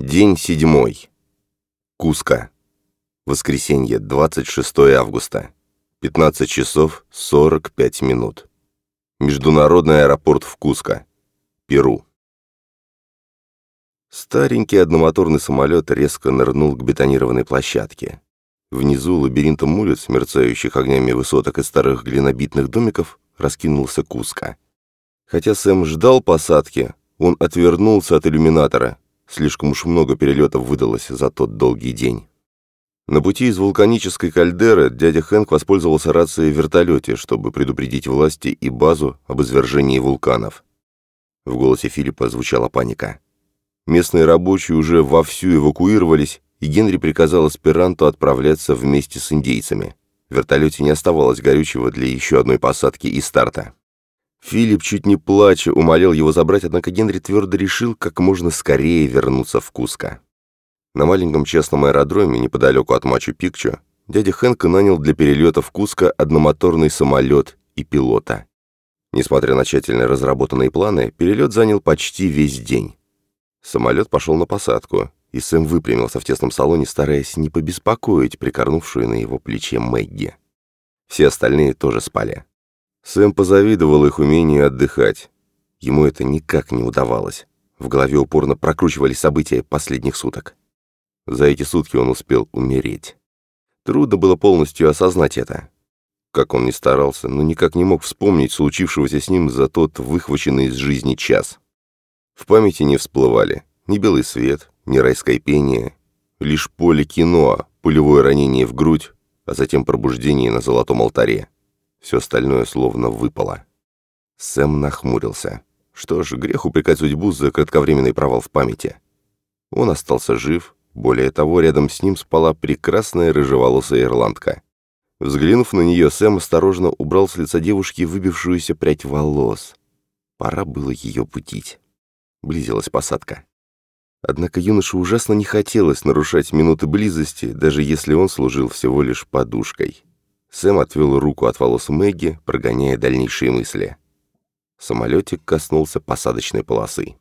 День седьмой. Куска. Воскресенье, 26 августа. 15 часов 45 минут. Международный аэропорт в Куско. Перу. Старенький одномоторный самолет резко нырнул к бетонированной площадке. Внизу лабиринтом улиц, мерцающих огнями высоток и старых глинобитных домиков, раскинулся Куско. Хотя Сэм ждал посадки, он отвернулся от иллюминатора. Слишком уж много перелетов выдалось за тот долгий день. На пути из вулканической кальдеры дядя Хэнк воспользовался рацией в вертолете, чтобы предупредить власти и базу об извержении вулканов. В голосе Филиппа звучала паника. Местные рабочие уже вовсю эвакуировались, и Генри приказал аспиранту отправляться вместе с индейцами. В вертолете не оставалось горючего для еще одной посадки и старта. Филипп, чуть не плача, умолял его забрать, однако Генри твердо решил как можно скорее вернуться в Куско. На маленьком частном аэродроме, неподалеку от Мачу-Пикчу, дядя Хэнк нанял для перелета в Куско одномоторный самолет и пилота. Несмотря на тщательно разработанные планы, перелет занял почти весь день. Самолет пошел на посадку, и Сэм выпрямился в тесном салоне, стараясь не побеспокоить прикорнувшую на его плече Мэгги. Все остальные тоже спали. Сэм позавидовал их умению отдыхать. Ему это никак не удавалось. В голове упорно прокручивались события последних суток. За эти сутки он успел умереть. Трудно было полностью осознать это. Как он ни старался, но никак не мог вспомнить случившегося с ним за тот выхваченный из жизни час. В памяти не всплывали ни белый свет, ни райское пение, лишь поле кино, пулевое ранение в грудь, а затем пробуждение на золотом алтаре. Все остальное словно выпало. Сэм нахмурился. Что ж, грех упрекать судьбу за кратковременный провал в памяти. Он остался жив, более того, рядом с ним спала прекрасная рыжеволосая ирландка. Взглянув на нее, Сэм осторожно убрал с лица девушки выбившуюся прядь волос. Пора было ее будить. Близилась посадка. Однако юноше ужасно не хотелось нарушать минуты близости, даже если он служил всего лишь подушкой. Сэм отвел руку от волос Мэгги, прогоняя дальнейшие мысли. Самолетик коснулся посадочной полосы.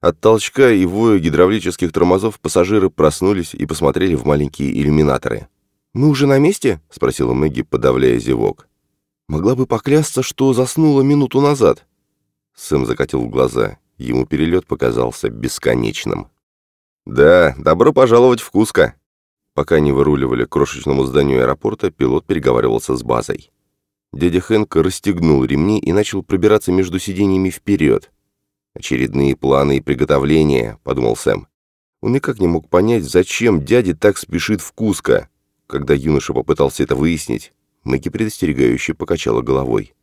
От толчка и воя гидравлических тормозов пассажиры проснулись и посмотрели в маленькие иллюминаторы. «Мы уже на месте?» — спросила Мэгги, подавляя зевок. «Могла бы поклясться, что заснула минуту назад». Сэм закатил глаза. Ему перелет показался бесконечным. «Да, добро пожаловать в Куско!» Пока они выруливали к крошечному зданию аэропорта, пилот переговаривался с базой. Дядя Хэнк расстегнул ремни и начал пробираться между сиденьями вперед. «Очередные планы и приготовления», — подумал Сэм. Он никак не мог понять, зачем дядя так спешит в Куско. Когда юноша попытался это выяснить, Мэгги предостерегающе покачала головой.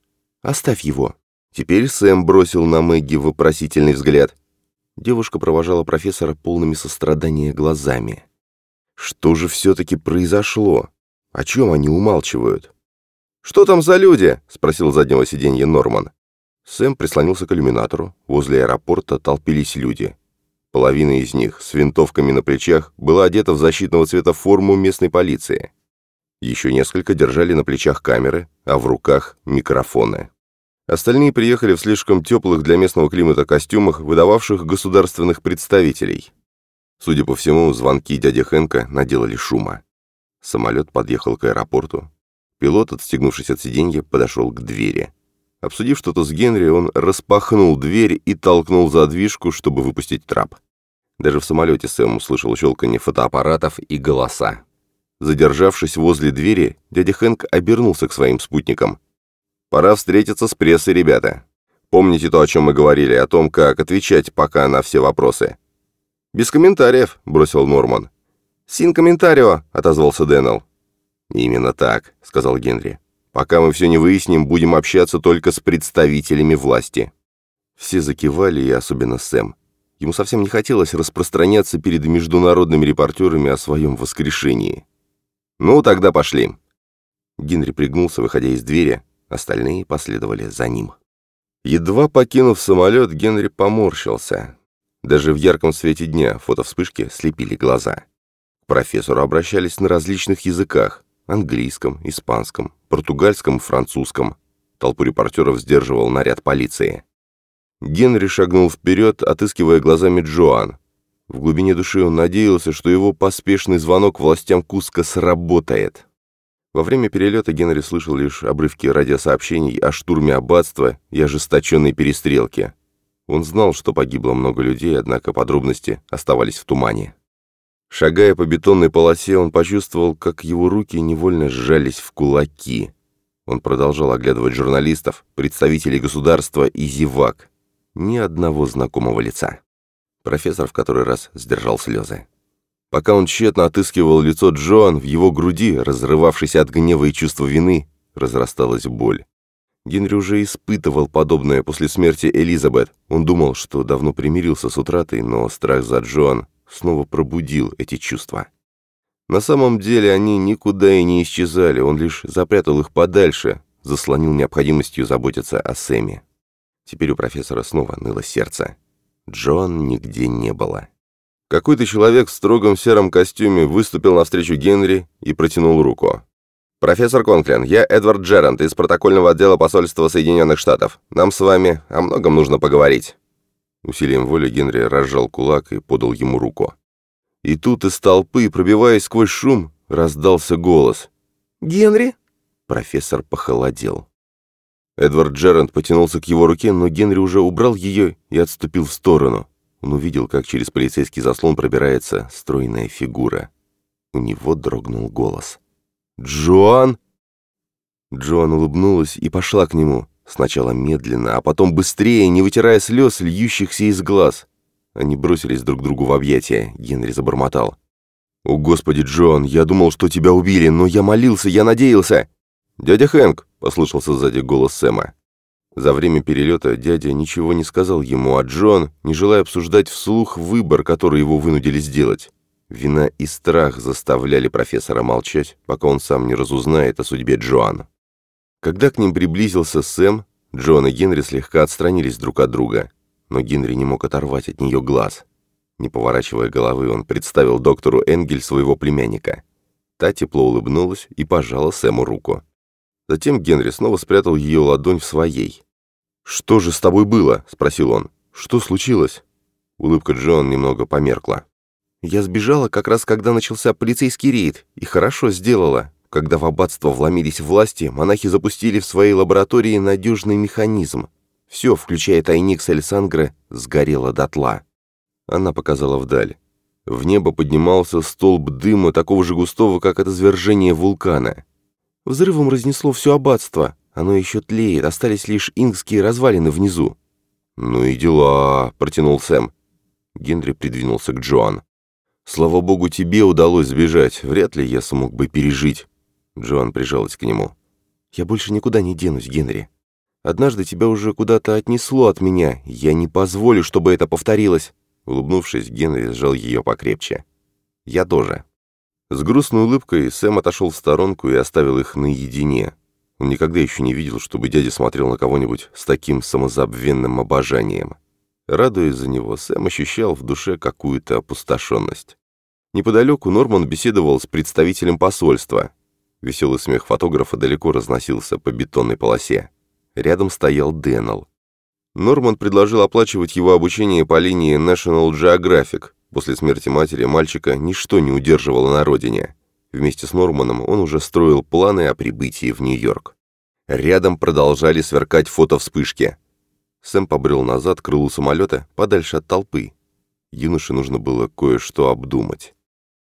«Оставь его». Теперь Сэм бросил на Мэгги вопросительный взгляд. Девушка провожала профессора полными сострадания глазами. Что же все-таки произошло? О чем они умалчивают? «Что там за люди?» — спросил заднего сиденья Норман. Сэм прислонился к иллюминатору. Возле аэропорта толпились люди. Половина из них с винтовками на плечах была одета в защитного цвета форму местной полиции. Еще несколько держали на плечах камеры, а в руках микрофоны. Остальные приехали в слишком теплых для местного климата костюмах, выдававших государственных представителей. Судя по всему, звонки дяди Хэнка наделали шума. Самолет подъехал к аэропорту. Пилот, отстегнувшись от сиденья, подошел к двери. Обсудив что-то с Генри, он распахнул дверь и толкнул задвижку, чтобы выпустить трап. Даже в самолете Сэм услышал щелканье фотоаппаратов и голоса. Задержавшись возле двери, дядя Хэнк обернулся к своим спутникам. «Пора встретиться с прессой, ребята. Помните то, о чем мы говорили, о том, как отвечать пока на все вопросы?» «Без комментариев», — бросил Норман. «Син комментарио», — отозвался Дэннел. «Именно так», — сказал Генри. «Пока мы все не выясним, будем общаться только с представителями власти». Все закивали, и особенно Сэм. Ему совсем не хотелось распространяться перед международными репортерами о своем воскрешении. «Ну, тогда пошли». Генри пригнулся, выходя из двери, остальные последовали за ним. Едва покинув самолет, Генри поморщился. Даже в ярком свете дня фотовспышки слепили глаза. К профессору обращались на различных языках – английском, испанском, португальском, французском. Толпу репортеров сдерживал наряд полиции. Генри шагнул вперед, отыскивая глазами Джоан. В глубине души он надеялся, что его поспешный звонок властям Куска сработает. Во время перелета Генри слышал лишь обрывки радиосообщений о штурме аббатства и ожесточенной перестрелке. Он знал, что погибло много людей, однако подробности оставались в тумане. Шагая по бетонной полосе, он почувствовал, как его руки невольно сжались в кулаки. Он продолжал оглядывать журналистов, представителей государства и зевак. Ни одного знакомого лица. Профессор в который раз сдержал слезы. Пока он тщетно отыскивал лицо Джоан, в его груди, разрывавшейся от гнева и чувства вины, разрасталась боль. Генри уже испытывал подобное после смерти Элизабет. Он думал, что давно примирился с утратой, но страх за Джоан снова пробудил эти чувства. На самом деле они никуда и не исчезали, он лишь запрятал их подальше, заслонил необходимостью заботиться о Сэме. Теперь у профессора снова ныло сердце. Джоан нигде не было. Какой-то человек в строгом сером костюме выступил навстречу Генри и протянул руку. «Профессор Конклин, я Эдвард Джерант из протокольного отдела посольства Соединенных Штатов. Нам с вами о многом нужно поговорить». Усилием воли Генри разжал кулак и подал ему руку. И тут из толпы, пробиваясь сквозь шум, раздался голос. «Генри?» Профессор похолодел. Эдвард Джеранд потянулся к его руке, но Генри уже убрал ее и отступил в сторону. Он увидел, как через полицейский заслон пробирается стройная фигура. У него дрогнул голос. «Джоан!» Джоан улыбнулась и пошла к нему. Сначала медленно, а потом быстрее, не вытирая слез, льющихся из глаз. Они бросились друг другу в объятия. Генри забормотал. «О, Господи, Джон, я думал, что тебя убили, но я молился, я надеялся!» «Дядя Хэнк!» — послышался сзади голос Сэма. За время перелета дядя ничего не сказал ему, а Джон, не желая обсуждать вслух выбор, который его вынудили сделать. Вина и страх заставляли профессора молчать, пока он сам не разузнает о судьбе Джоана. Когда к ним приблизился Сэм, Джон и Генри слегка отстранились друг от друга, но Генри не мог оторвать от нее глаз. Не поворачивая головы, он представил доктору Энгель своего племянника. Та тепло улыбнулась и пожала Сэму руку. Затем Генри снова спрятал ее ладонь в своей. «Что же с тобой было?» — спросил он. «Что случилось?» Улыбка Джон немного померкла. «Я сбежала как раз, когда начался полицейский рейд, и хорошо сделала. Когда в аббатство вломились власти, монахи запустили в своей лаборатории надежный механизм. Все, включая тайник с Эльсангре, сгорело дотла. Она показала вдаль. В небо поднимался столб дыма, такого же густого, как от извержения вулкана. Взрывом разнесло все аббатство. Оно еще тлеет, остались лишь ингские развалины внизу. «Ну и дела», — протянул Сэм. Генри придвинулся к Джоан. «Слава богу, тебе удалось сбежать. Вряд ли я смог бы пережить. Джоан прижалась к нему. «Я больше никуда не денусь, Генри. Однажды тебя уже куда-то отнесло от меня. Я не позволю, чтобы это повторилось». Улыбнувшись, Генри сжал ее покрепче. «Я тоже». С грустной улыбкой Сэм отошел в сторонку и оставил их наедине. Он никогда еще не видел, чтобы дядя смотрел на кого-нибудь с таким самозабвенным обожанием. Радуясь за него, Сэм ощущал в душе какую-то опустошенность. Неподалеку Норман беседовал с представителем посольства. Веселый смех фотографа далеко разносился по бетонной полосе. Рядом стоял Дэннел. Норман предложил оплачивать его обучение по линии National Geographic. После смерти матери мальчика ничто не удерживало на родине. Вместе с Норманом он уже строил планы о прибытии в Нью-Йорк. Рядом продолжали сверкать фотовспышки. Сэм побрел назад к крылу самолета, подальше от толпы. Юноше нужно было кое-что обдумать.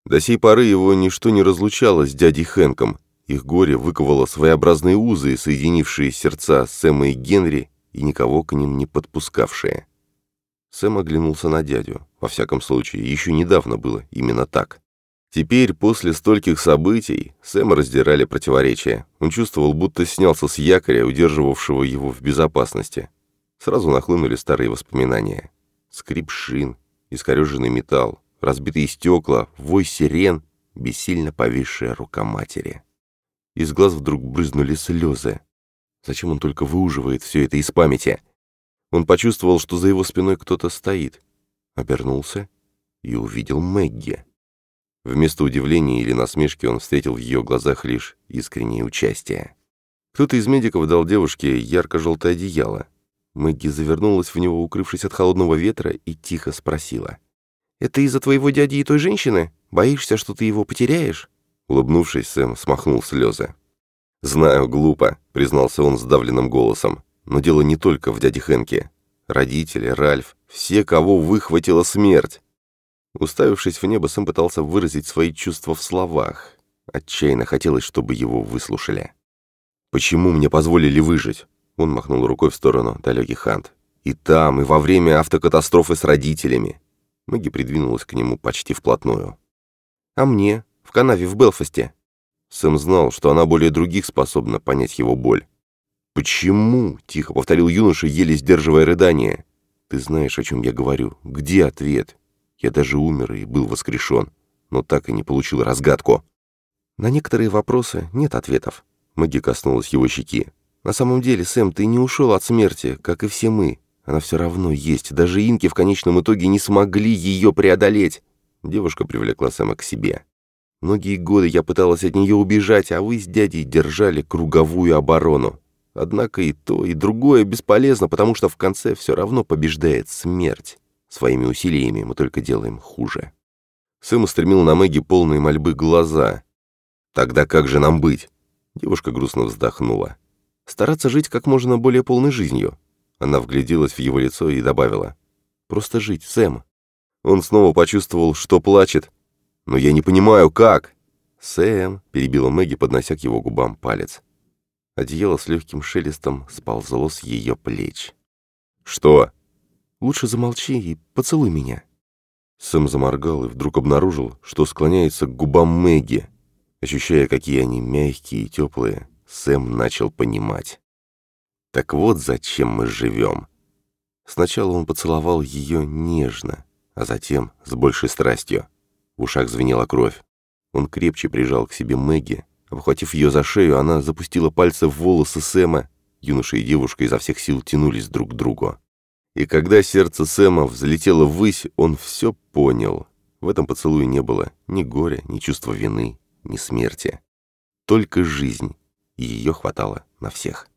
До сей поры его ничто не разлучало с дядей Хэнком. Их горе выковало своеобразные узы, соединившие сердца Сэма и Генри, и никого к ним не подпускавшие. Сэм оглянулся на дядю. Во всяком случае, еще недавно было именно так. Теперь, после стольких событий, Сэма раздирали противоречия. Он чувствовал, будто снялся с якоря, удерживавшего его в безопасности. Сразу нахлынули старые воспоминания. Скрип шин, искореженный металл, разбитые стекла, вой сирен, бессильно повисшая рука матери. Из глаз вдруг брызнули слезы. Зачем он только выуживает все это из памяти? Он почувствовал, что за его спиной кто-то стоит. Обернулся и увидел Мэгги. Вместо удивления или насмешки он встретил в ее глазах лишь искреннее участие. Кто-то из медиков дал девушке ярко-желтое одеяло. Мэгги завернулась в него, укрывшись от холодного ветра, и тихо спросила — Это из-за твоего дяди и той женщины? Боишься, что ты его потеряешь?» Улыбнувшись, Сэм смахнул слезы. «Знаю, глупо», — признался он сдавленным голосом. «Но дело не только в дяде Хэнке. Родители, Ральф, все, кого выхватила смерть». Уставившись в небо, Сэм пытался выразить свои чувства в словах. Отчаянно хотелось, чтобы его выслушали. «Почему мне позволили выжить?» Он махнул рукой в сторону далекий Хант. «И там, и во время автокатастрофы с родителями». Мэгги придвинулась к нему почти вплотную. «А мне? В канаве в Белфасте?» Сэм знал, что она более других способна понять его боль. «Почему?» — тихо повторил юноша, еле сдерживая рыдание. «Ты знаешь, о чем я говорю. Где ответ? Я даже умер и был воскрешен, но так и не получил разгадку». «На некоторые вопросы нет ответов». Мэгги коснулась его щеки. «На самом деле, Сэм, ты не ушел от смерти, как и все мы. Она все равно есть. Даже инки в конечном итоге не смогли ее преодолеть». Девушка привлекла Сэма к себе. Многие годы я пыталась от нее убежать, а вы с дядей держали круговую оборону. Однако и то, и другое бесполезно, потому что в конце все равно побеждает смерть. Своими усилиями мы только делаем хуже. Сэм устремил на Мэгги полные мольбы глаза. «Тогда как же нам быть?» Девушка грустно вздохнула. «Стараться жить как можно более полной жизнью». Она вгляделась в его лицо и добавила. «Просто жить, Сэм». Он снова почувствовал, что плачет, «Но я не понимаю, как?» «Сэм», — перебила Мэгги, поднося к его губам палец. Одеяло с легким шелестом сползло с ее плеч. «Что?» «Лучше замолчи и поцелуй меня». Сэм заморгал и вдруг обнаружил, что склоняется к губам Мэгги. Ощущая, какие они мягкие и теплые, Сэм начал понимать. Так вот зачем мы живем. Сначала он поцеловал ее нежно, а затем с большей страстью. В ушах звенела кровь. Он крепче прижал к себе Мэгги. Обхватив ее за шею, она запустила пальцы в волосы Сэма. Юноша и девушка изо всех сил тянулись друг к другу. И когда сердце Сэма взлетело ввысь, он все понял. В этом поцелуе не было ни горя, ни чувства вины, ни смерти. Только жизнь, и ее хватало на всех.